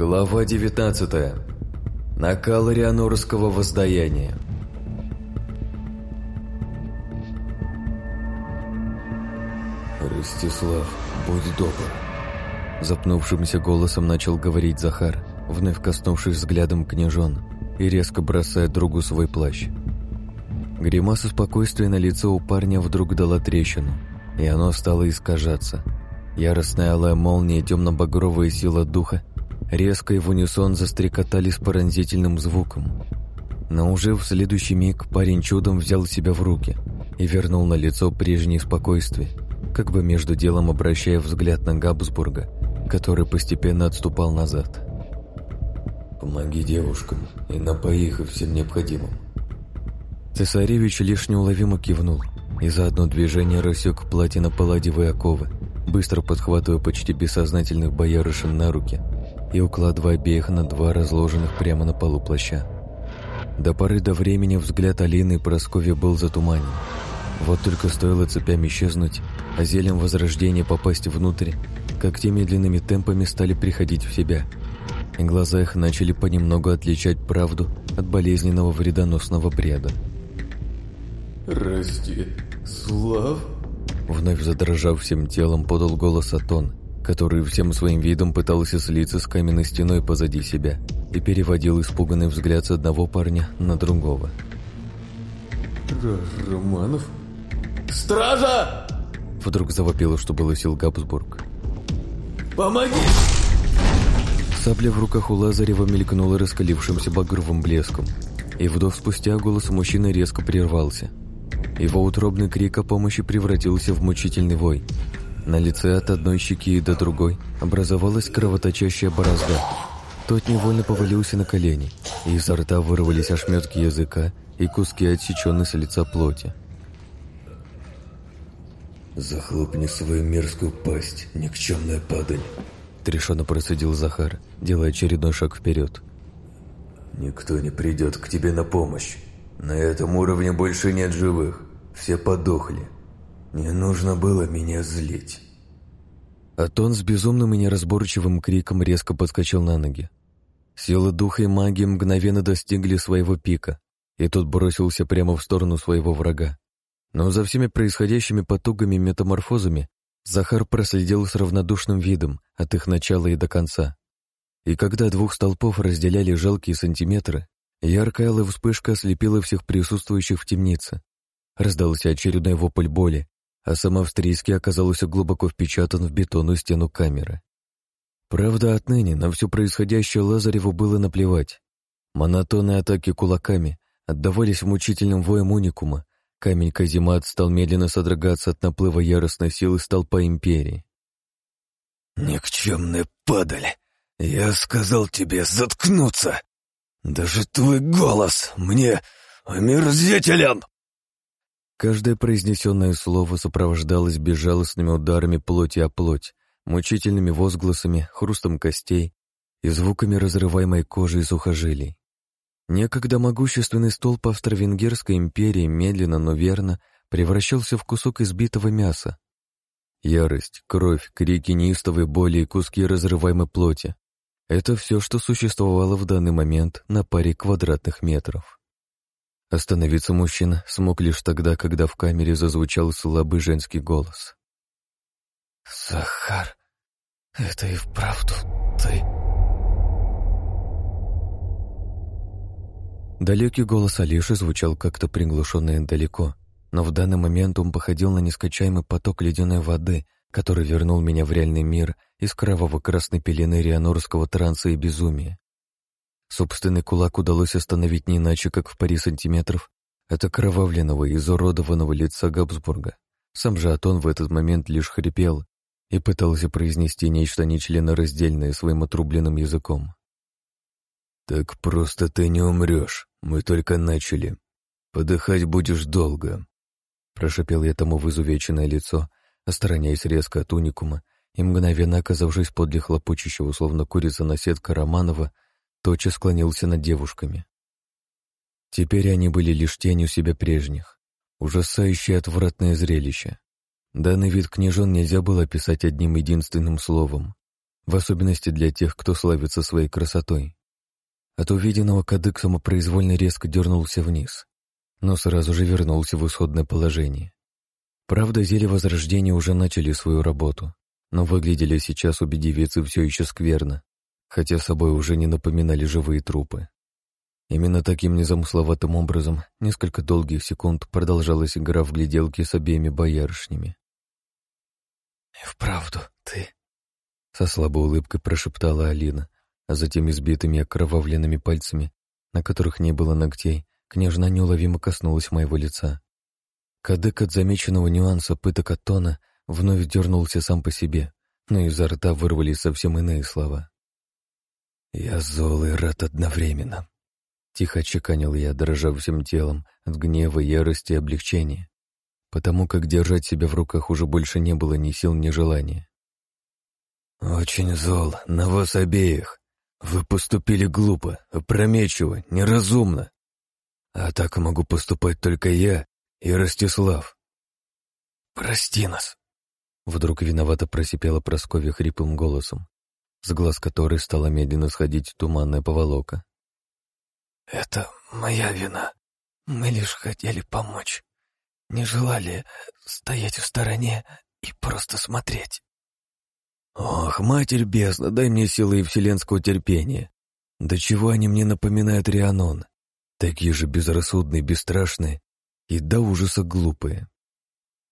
Глава 19. Накал Рианорского воздаяния. «Ростислав, будь добр!» Запнувшимся голосом начал говорить Захар, вновь коснувшись взглядом княжон и резко бросая другу свой плащ. Гримаса спокойствия на лицо у парня вдруг дала трещину, и оно стало искажаться. Яростная алая молния темно-багровая сила духа резко и в унисон застрекотали с пронзительным звуком. Но уже в следующий миг парень чудом взял себя в руки и вернул на лицо прежнее спокойствие, как бы между делом обращая взгляд на Габсбурга, который постепенно отступал назад. «Помоги девушкам и напои их всем необходимым». Цесаревич лишь неуловимо кивнул и за одно движение рассек платье на палладевые оковы, быстро подхватывая почти бессознательных боярышин на руки и укладывая обеих на два разложенных прямо на полу плаща. До поры до времени взгляд Алины и Прасковья был затуманен. Вот только стоило цепям исчезнуть, а зельем возрождения попасть внутрь, как те медленными темпами стали приходить в себя. И глаза их начали понемногу отличать правду от болезненного вредоносного бреда. «Расти, Слав?» Вновь задрожав всем телом, подал голос Атон, который всем своим видом пытался слиться с каменной стеной позади себя и переводил испуганный взгляд с одного парня на другого. «Романов? Стража!» Вдруг завопило, что было сил Габсбург. «Помоги!» Сабля в руках у Лазарева мелькнула раскалившимся багровым блеском, и вдох спустя голос мужчины резко прервался. Его утробный крик о помощи превратился в мучительный вой, на лице от одной щеки до другой образовалась кровоточащая борозда. Тот невольно повалился на колени, и изо рта вырвались ошметки языка и куски отсеченной с лица плоти. «Захлопни свою мерзкую пасть, никчемная падаль!» Трешенно процедил Захар, делая очередной шаг вперед. «Никто не придет к тебе на помощь. На этом уровне больше нет живых. Все подохли. Не нужно было меня злить. Атон с безумным и неразборчивым криком резко подскочил на ноги. Сила духа и магии мгновенно достигли своего пика, и тот бросился прямо в сторону своего врага. Но за всеми происходящими потугами метаморфозами Захар проследил с равнодушным видом от их начала и до конца. И когда двух столпов разделяли жалкие сантиметры, яркая алая вспышка ослепила всех присутствующих в темнице. Раздался очередной вопль боли, а сам австрийский оказался глубоко впечатан в бетонную стену камеры. Правда, отныне на все происходящее Лазареву было наплевать. Монотонные атаки кулаками отдавались в мучительном воем уникума, камень Казимат стал медленно содрогаться от наплыва яростной силы столпа Империи. «Никчемная падаль! Я сказал тебе заткнуться! Даже твой голос мне омерзителен!» Каждое произнесенное слово сопровождалось безжалостными ударами плоти о плоть, мучительными возгласами, хрустом костей и звуками разрываемой кожи и сухожилий. Некогда могущественный столб Австро-Венгерской империи медленно, но верно превращался в кусок избитого мяса. Ярость, кровь, крики неистовой боли и куски разрываемой плоти — это все, что существовало в данный момент на паре квадратных метров. Остановиться мужчина смог лишь тогда, когда в камере зазвучал слабый женский голос. «Захар, это и вправду ты?» Далекий голос Алиши звучал как-то приглушенно и далеко, но в данный момент он походил на нескачаемый поток ледяной воды, который вернул меня в реальный мир из кроваво-красной пелены рианорского транса и безумия. Собственный кулак удалось остановить не иначе, как в паре сантиметров от окровавленного изуродованного лица Габсбурга. Сам же Атон в этот момент лишь хрипел и пытался произнести нечто нечленораздельное своим отрубленным языком. «Так просто ты не умрешь, мы только начали. Подыхать будешь долго», — прошипел я тому в изувеченное лицо, остороняясь резко от уникума и мгновенно оказавшись подле хлопочущего, словно курица наседка Романова, тотчас склонился над девушками. Теперь они были лишь тенью себя прежних, ужасающее отвратное зрелище. Данный вид княжон нельзя было описать одним единственным словом, в особенности для тех, кто славится своей красотой. От увиденного кадык самопроизвольно резко дернулся вниз, но сразу же вернулся в исходное положение. Правда, зелья возрождения уже начали свою работу, но выглядели сейчас обе девицы все еще скверно, хотя собой уже не напоминали живые трупы. Именно таким незамысловатым образом несколько долгих секунд продолжалась игра в гляделки с обеими боярышнями. «И вправду ты...» Со слабой улыбкой прошептала Алина, а затем избитыми окровавленными пальцами, на которых не было ногтей, княжна неуловимо коснулась моего лица. Кадык от замеченного нюанса пыток от вновь дернулся сам по себе, но изо рта вырвались совсем иные слова. «Я зол и рад одновременно», — тихо чеканил я, дрожа всем телом от гнева, ярости и облегчения, потому как держать себя в руках уже больше не было ни сил, ни желания. «Очень зол на вас обеих. Вы поступили глупо, опрометчиво, неразумно. А так могу поступать только я и Ростислав. Прости нас. Вдруг виновато просипела Прасковья хриплым голосом, с глаз которой стала медленно сходить туманная поволока. «Это моя вина. Мы лишь хотели помочь. Не желали стоять в стороне и просто смотреть». «Ох, матерь бездна, дай мне силы и вселенского терпения. Да чего они мне напоминают Рианон? Такие же безрассудные, бесстрашные и до ужаса глупые».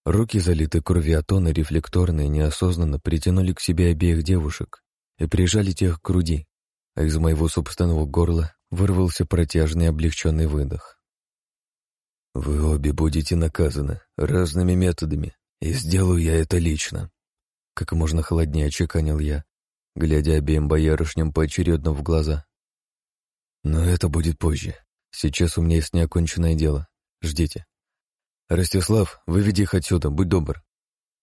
Руки, залиты кровью Атона, рефлекторные, неосознанно притянули к себе обеих девушек и прижали тех к груди, а из моего собственного горла вырвался протяжный облегченный выдох. «Вы обе будете наказаны разными методами, и сделаю я это лично», как можно холоднее чеканил я, глядя обеим боярышням поочередно в глаза. Но это будет позже. Сейчас у меня есть неоконченное дело. Ждите. Ростислав, выведи их отсюда, будь добр.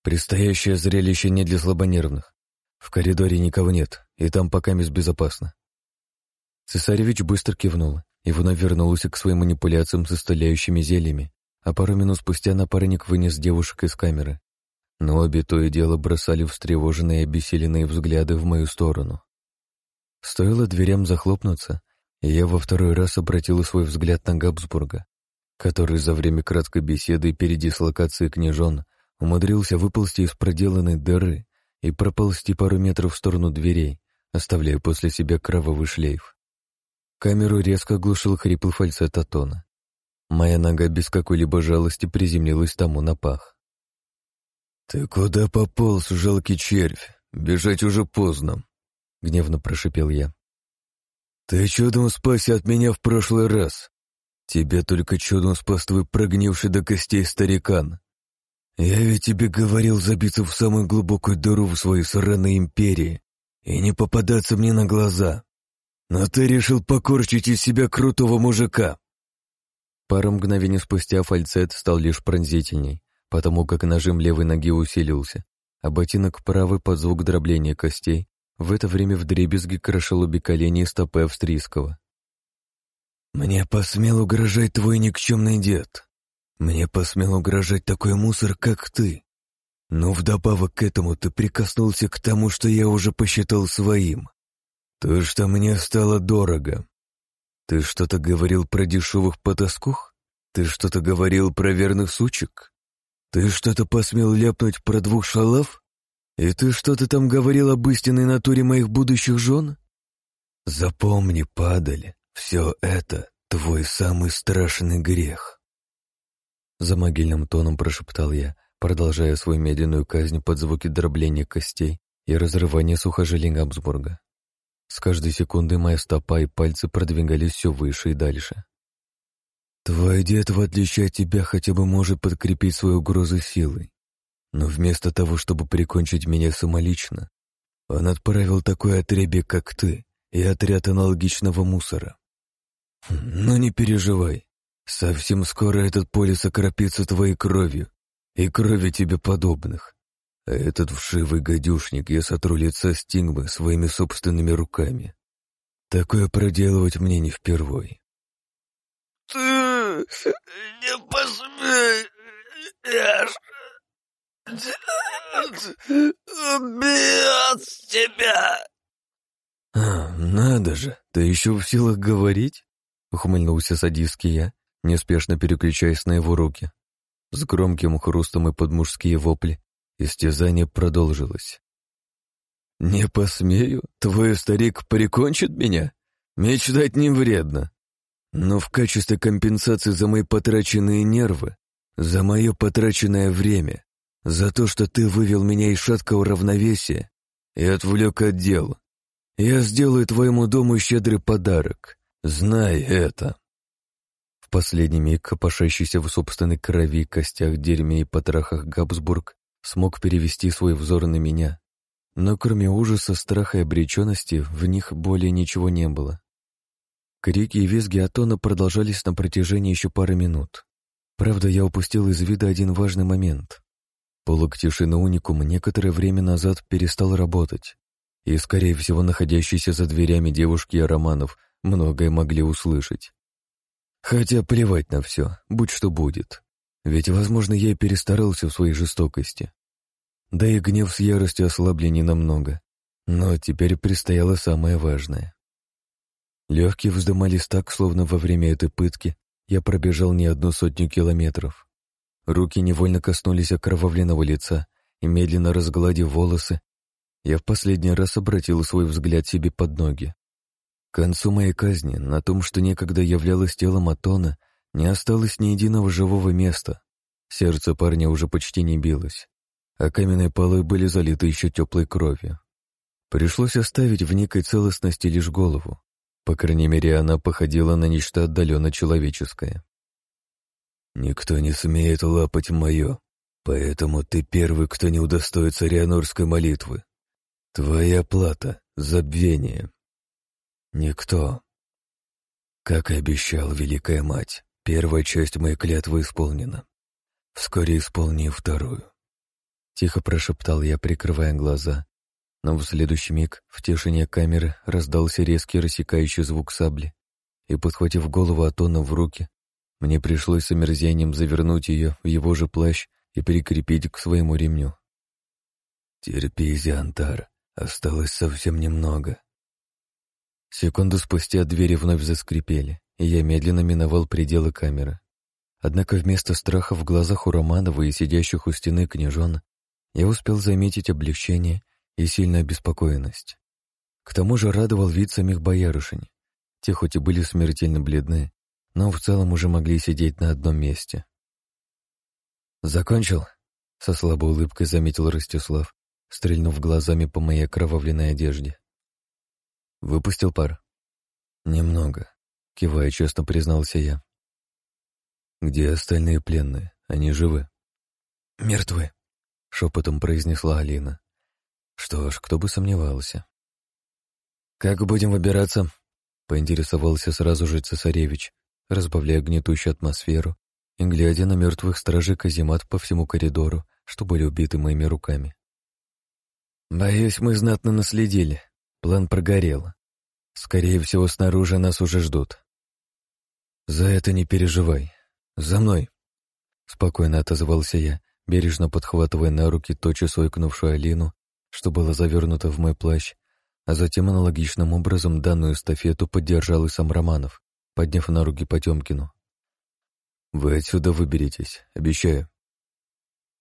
Предстоящее зрелище не для слабонервных. В коридоре никого нет, и там пока безопасно. Цесаревич быстро кивнул и вновь вернулся к своим манипуляциям с исцеляющими зельями, а пару минут спустя напарник вынес девушек из камеры но обе то и дело бросали встревоженные и обессиленные взгляды в мою сторону. Стоило дверям захлопнуться, и я во второй раз обратил свой взгляд на Габсбурга, который за время краткой беседы и передислокации княжон умудрился выползти из проделанной дыры и проползти пару метров в сторону дверей, оставляя после себя кровавый шлейф. Камеру резко оглушил хриплый фальцет Атона. Моя нога без какой-либо жалости приземлилась тому на пах. «Ты куда пополз, жалкий червь? Бежать уже поздно», — гневно прошипел я. «Ты чудом спасся от меня в прошлый раз. Тебя только чудом спас твой прогнивший до костей старикан. Я ведь тебе говорил забиться в самую глубокую дыру в своей сраной империи и не попадаться мне на глаза. Но ты решил покорчить из себя крутого мужика». Пару мгновений спустя фальцет стал лишь пронзительней потому как нажим левой ноги усилился, а ботинок правый под звук дробления костей в это время вдребезги крошил обе колени и стопы австрийского. «Мне посмел угрожать твой никчемный дед. Мне посмел угрожать такой мусор, как ты. Но вдобавок к этому ты прикоснулся к тому, что я уже посчитал своим. То, что мне стало дорого. Ты что-то говорил про дешевых потаскух? Ты что-то говорил про верных сучек? «Ты что-то посмел ляпнуть про двух шалав? И ты что-то там говорил об истинной натуре моих будущих жен? Запомни, падали, все это твой самый страшный грех». За могильным тоном прошептал я, продолжая свою медленную казнь под звуки дробления костей и разрывания сухожилий Габсбурга. С каждой секундой моя стопа и пальцы продвигались все выше и дальше. Твой дед, в отличие от тебя, хотя бы может подкрепить свою угрозу силой. Но вместо того, чтобы прикончить меня самолично, он отправил такой отребье, как ты, и отряд аналогичного мусора. Но не переживай, совсем скоро этот полис окропится твоей кровью и кровью тебе подобных. А этот вшивый гадюшник я сотру лица Стингмы своими собственными руками. Такое проделывать мне не впервой. «Ты не посмеешь!» убьет тебя!» «А, надо же, ты еще в силах говорить?» — ухмыльнулся садистский я, неспешно переключаясь на его руки. С громким хрустом и под мужские вопли истязание продолжилось. «Не посмею, твой старик прикончит меня? Мечтать не вредно. Но в качестве компенсации за мои потраченные нервы, за мое потраченное время, за то, что ты вывел меня из шаткого равновесия и отвлек от дел, я сделаю твоему дому щедрый подарок. Знай это. В последний миг, копошащийся в собственной крови, костях, дерьме и потрахах Габсбург смог перевести свой взор на меня. Но кроме ужаса, страха и обреченности, в них более ничего не было. Крики и визги Атона продолжались на протяжении еще пары минут. Правда, я упустил из вида один важный момент. Полок тишины уникум некоторое время назад перестал работать и, скорее всего, находящиеся за дверями девушки и Романов многое могли услышать. Хотя плевать на все, будь что будет. Ведь, возможно, я и перестарался в своей жестокости. Да и гнев с яростью ослабли ненамного. Но теперь предстояло самое важное. Легкие вздымались так, словно во время этой пытки я пробежал не одну сотню километров. Руки невольно коснулись окровавленного лица, и, медленно разгладив волосы, я в последний раз обратил свой взгляд себе под ноги. К концу моей казни на том, что некогда являлось телом Атона, не осталось ни единого живого места. Сердце парня уже почти не билось, а каменные полы были залиты еще теплой кровью. Пришлось оставить в некой целостности лишь голову. По крайней мере, она походила на нечто отдаленно человеческое. «Никто не смеет лапать мое, поэтому ты первый, кто не удостоится рианорской молитвы», Твоя плата — забвение. Никто. Как и обещал Великая Мать, первая часть моей клятвы исполнена. Вскоре исполни вторую. Тихо прошептал я, прикрывая глаза, но в следующий миг в тишине камеры раздался резкий рассекающий звук сабли, и, подхватив голову Атона в руки, мне пришлось с омерзением завернуть ее в его же плащ и прикрепить к своему ремню. «Терпи, Зиантар», Осталось совсем немного. Секунду спустя двери вновь заскрипели, и я медленно миновал пределы камеры. Однако вместо страха в глазах у Романова и сидящих у стены княжон я успел заметить облегчение и сильную обеспокоенность. К тому же радовал вид самих боярышень. Те хоть и были смертельно бледны, но в целом уже могли сидеть на одном месте. «Закончил?» — со слабой улыбкой заметил Ростислав, стрельнув глазами по моей окровавленной одежде. Выпустил пар. Немного, кивая, честно признался я. Где остальные пленные? Они живы? Мертвы, шепотом произнесла Алина. Что ж, кто бы сомневался. Как будем выбираться? Поинтересовался сразу же цесаревич, разбавляя гнетущую атмосферу и глядя на мертвых стражей каземат по всему коридору, что были убиты моими руками. Боюсь, мы знатно наследили. План прогорел. Скорее всего, снаружи нас уже ждут. За это не переживай. За мной. Спокойно отозвался я, бережно подхватывая на руки тотчас свойкнувшую Алину, что было завернуто в мой плащ, а затем аналогичным образом данную эстафету поддержал и сам Романов, подняв на руки Потемкину. «Вы отсюда выберетесь, обещаю».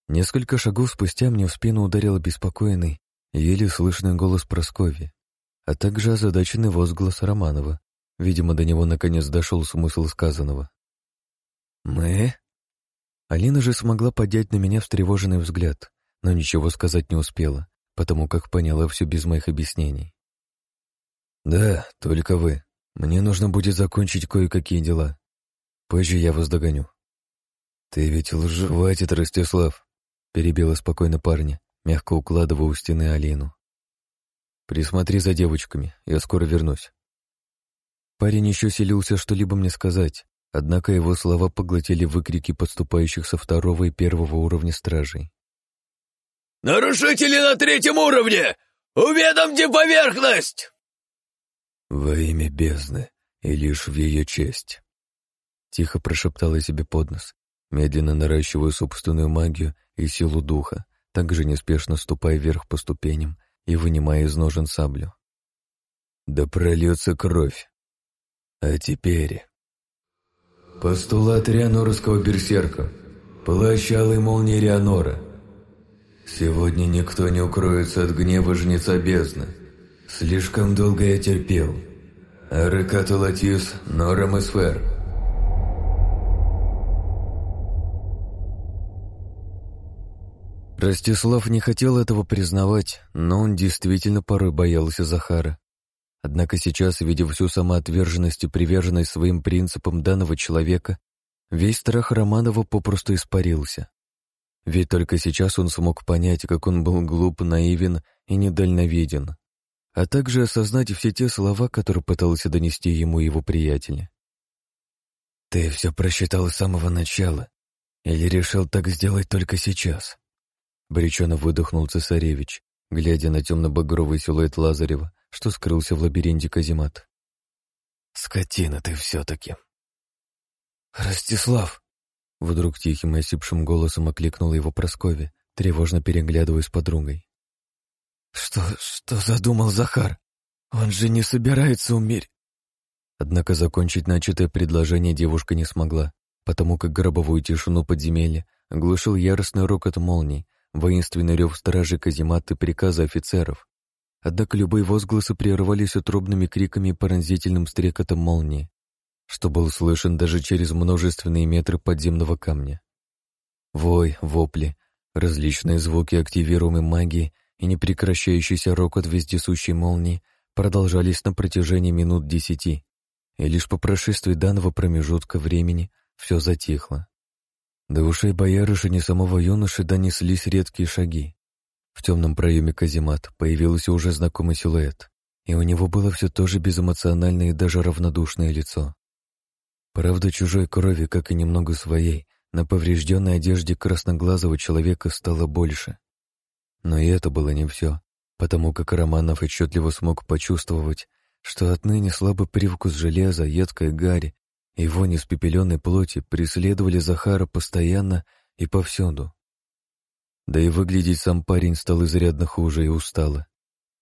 Несколько шагов спустя мне в спину ударил обеспокоенный еле слышный голос Просковьи, а также озадаченный возглас Романова. Видимо, до него наконец дошел смысл сказанного. «Мы?» Алина же смогла поднять на меня встревоженный взгляд, но ничего сказать не успела, потому как поняла все без моих объяснений. «Да, только вы. Мне нужно будет закончить кое-какие дела. Позже я вас догоню». «Ты ведь лж... Хватит, Ростислав», — перебила спокойно парня, мягко укладывая у стены Алину. «Присмотри за девочками, я скоро вернусь». Парень еще селился что-либо мне сказать, однако его слова поглотили выкрики подступающих со второго и первого уровня стражей. «Нарушители на третьем уровне! Уведомьте поверхность!» «Во имя бездны и лишь в ее честь», — тихо прошептала себе под нос, медленно наращивая собственную магию и силу духа, также неспешно ступая вверх по ступеням и вынимая из ножен саблю. «Да прольется кровь. А теперь...» Постулат Рианорского берсерка. Плащ алой молнии Рианора. Сегодня никто не укроется от гнева жнеца бездны. Слишком долго я терпел. Ареката Латис, Норам Эсфер. Ростислав не хотел этого признавать, но он действительно порой боялся Захара. Однако сейчас, видя всю самоотверженность и приверженность своим принципам данного человека, весь страх Романова попросту испарился. Ведь только сейчас он смог понять, как он был глуп, наивен и недальновиден, а также осознать все те слова, которые пытался донести ему его приятель. «Ты все просчитал с самого начала или решил так сделать только сейчас?» Бречено выдохнул цесаревич, глядя на темно-багровый силуэт Лазарева, что скрылся в лабиринте каземат. «Скотина ты все-таки!» «Ростислав!» Вдруг тихим и осипшим голосом окликнула его Прасковья, тревожно переглядываясь с подругой. «Что... что задумал Захар? Он же не собирается умереть!» Однако закончить начатое предложение девушка не смогла, потому как гробовую тишину подземелья оглушил яростный рокот молний, воинственный рев стражей каземат и приказы офицеров, Однако любые возгласы прерывались утробными криками и пронзительным стрекотом молнии, что был слышен даже через множественные метры подземного камня. Вой, вопли, различные звуки активируемой магии и непрекращающийся рокот вездесущей молнии продолжались на протяжении минут десяти, и лишь по прошествии данного промежутка времени все затихло. До ушей боярыши не самого юноши донеслись редкие шаги. В темном проеме каземат появился уже знакомый силуэт, и у него было все то же безэмоциональное и даже равнодушное лицо. Правда, чужой крови, как и немного своей, на поврежденной одежде красноглазого человека стало больше. Но и это было не все, потому как Романов отчетливо смог почувствовать, что отныне слабый привкус железа, едкой гари и вони спепеленной плоти преследовали Захара постоянно и повсюду. Да и выглядеть сам парень стал изрядно хуже и устало.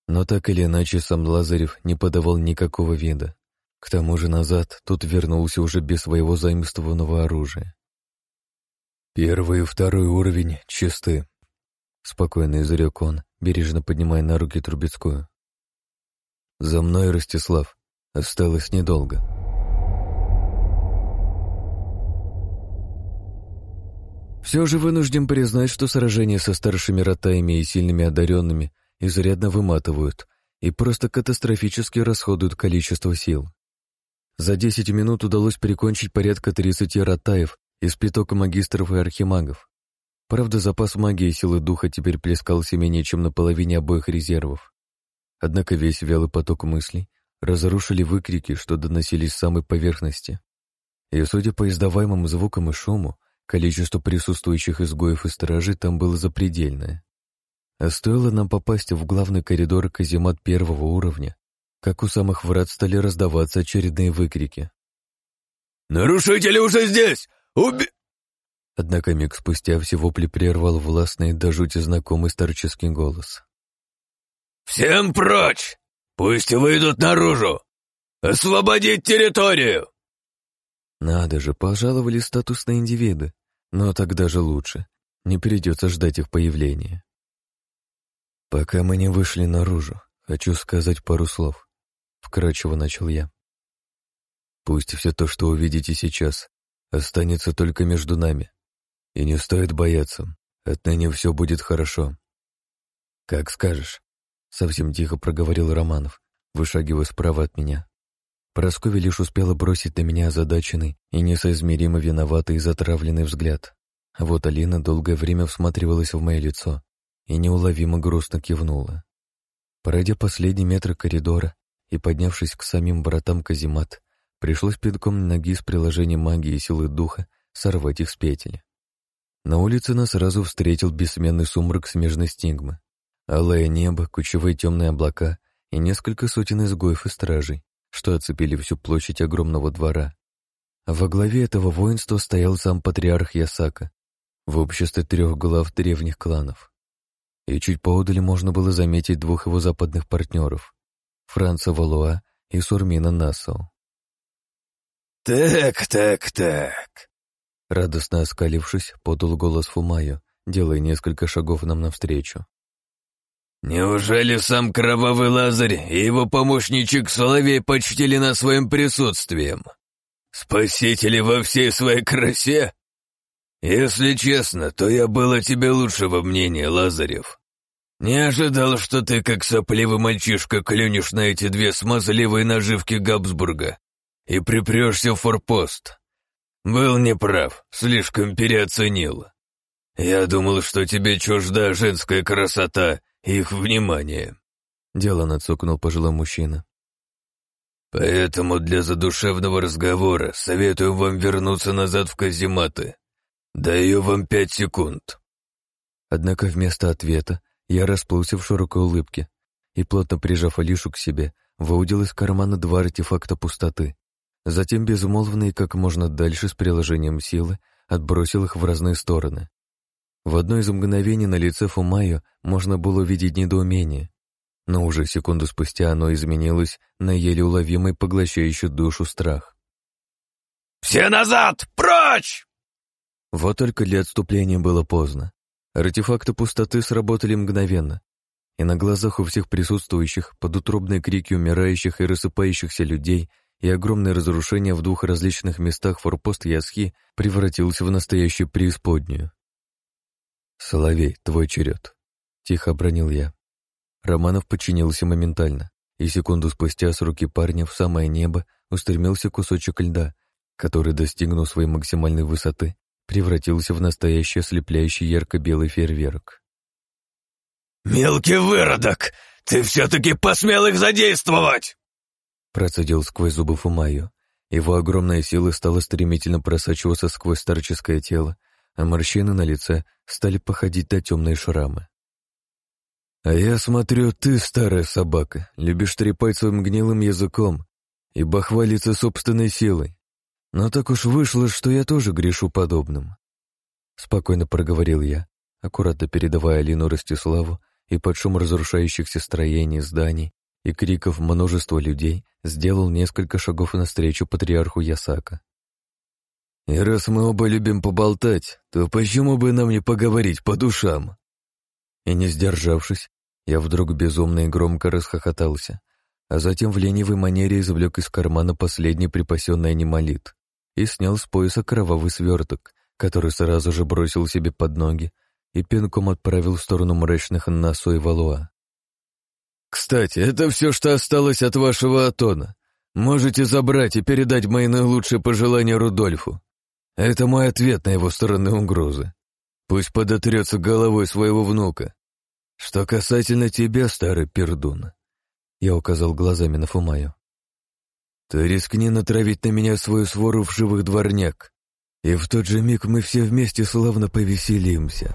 Но так или иначе сам Лазарев не подавал никакого вида. К тому же назад тут вернулся уже без своего заимствованного оружия. «Первый и второй уровень чисты», — спокойно изрек он, бережно поднимая на руки Трубецкую. «За мной, Ростислав, осталось недолго». Все же вынужден признать, что сражения со старшими ротаями и сильными одаренными изрядно выматывают и просто катастрофически расходуют количество сил. За 10 минут удалось прикончить порядка 30 ротаев из пятока магистров и архимагов. Правда, запас магии и силы духа теперь плескался менее чем на половине обоих резервов. Однако весь вялый поток мыслей разрушили выкрики, что доносились с самой поверхности. И, судя по издаваемым звукам и шуму, Количество присутствующих изгоев и стражей там было запредельное. А стоило нам попасть в главный коридор каземат первого уровня, как у самых врат стали раздаваться очередные выкрики. «Нарушители уже здесь! Уби...» Однако миг спустя все вопли прервал властный до жути знакомый старческий голос. «Всем прочь! Пусть выйдут наружу! Освободить территорию!» Надо же, пожаловали статусные индивиды. Но тогда же лучше. Не придется ждать их появления. Пока мы не вышли наружу, хочу сказать пару слов. Вкратчиво начал я. Пусть все то, что увидите сейчас, останется только между нами. И не стоит бояться. Отныне все будет хорошо. Как скажешь. Совсем тихо проговорил Романов, вышагивая справа от меня. Прасковья лишь успела бросить на меня озадаченный и несоизмеримо виноватый и затравленный взгляд. А вот Алина долгое время всматривалась в мое лицо и неуловимо грустно кивнула. Пройдя последний метр коридора и поднявшись к самим братам каземат, пришлось пинком ноги с приложением магии и силы духа сорвать их с петель. На улице нас сразу встретил бессменный сумрак смежной стигмы. Алое небо, кучевые темные облака и несколько сотен изгоев и стражей, что оцепили всю площадь огромного двора. во главе этого воинства стоял сам патриарх Ясака в обществе трех глав древних кланов. и чуть поодали можно было заметить двух его западных партнеров — Франца Валуа и Сурмина Нассау. «Так, так, так», — радостно оскалившись, подал голос Фумаю, делая несколько шагов нам навстречу. «Неужели сам Кровавый Лазарь и его помощничек Соловей почтили нас своим присутствием? Спасители во всей своей красе? Если честно, то я был о тебе лучшего мнения, Лазарев. Не ожидал, что ты, как сопливый мальчишка, клюнешь на эти две смазливые наживки Габсбурга и припрешься в форпост. Был неправ, слишком переоценил. Я думал, что тебе чужда женская красота их внимание. Дело нацокнул пожилой мужчина. Поэтому для задушевного разговора советую вам вернуться назад в казематы. Даю вам пять секунд. Однако вместо ответа я расплылся в широкой улыбке и, плотно прижав Алишу к себе, выудил из кармана два артефакта пустоты. Затем безмолвно и как можно дальше с приложением силы отбросил их в разные стороны. В одно из мгновений на лице Фумаю можно было увидеть недоумение, но уже секунду спустя оно изменилось на еле уловимый поглощающий душу страх. «Все назад! Прочь!» Вот только для отступления было поздно. Артефакты пустоты сработали мгновенно, и на глазах у всех присутствующих под утробные крики умирающих и рассыпающихся людей и огромное разрушение в двух различных местах форпост Ясхи превратился в настоящую преисподнюю. «Соловей, твой черед», — тихо обронил я. Романов подчинился моментально, и секунду спустя с руки парня в самое небо устремился кусочек льда, который, достигнув своей максимальной высоты, превратился в настоящий ослепляющий ярко-белый фейерверк. «Мелкий выродок! Ты все-таки посмел их задействовать!» Процедил сквозь зубы Фумаю. Его огромная сила стала стремительно просачиваться сквозь старческое тело, а морщины на лице стали походить на темные шрамы. «А я смотрю, ты, старая собака, любишь трепать своим гнилым языком и бахвалиться собственной силой. Но так уж вышло, что я тоже грешу подобным». Спокойно проговорил я, аккуратно передавая Алину Ростиславу, и под шум разрушающихся строений, зданий и криков множества людей сделал несколько шагов навстречу патриарху Ясака. И раз мы оба любим поболтать, то почему бы нам не поговорить по душам? И не сдержавшись, я вдруг безумно и громко расхохотался, а затем в ленивой манере извлек из кармана последний припасенный анималит и снял с пояса кровавый сверток, который сразу же бросил себе под ноги и пинком отправил в сторону мрачных Насу и Валуа. «Кстати, это все, что осталось от вашего Атона. Можете забрать и передать мои наилучшие пожелания Рудольфу. Это мой ответ на его стороны угрозы. Пусть подотрется головой своего внука. Что касательно тебя, старый пердун, я указал глазами на Фумаю. Ты рискни натравить на меня свою свору в живых дворняк, и в тот же миг мы все вместе славно повеселимся.